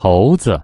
猴子。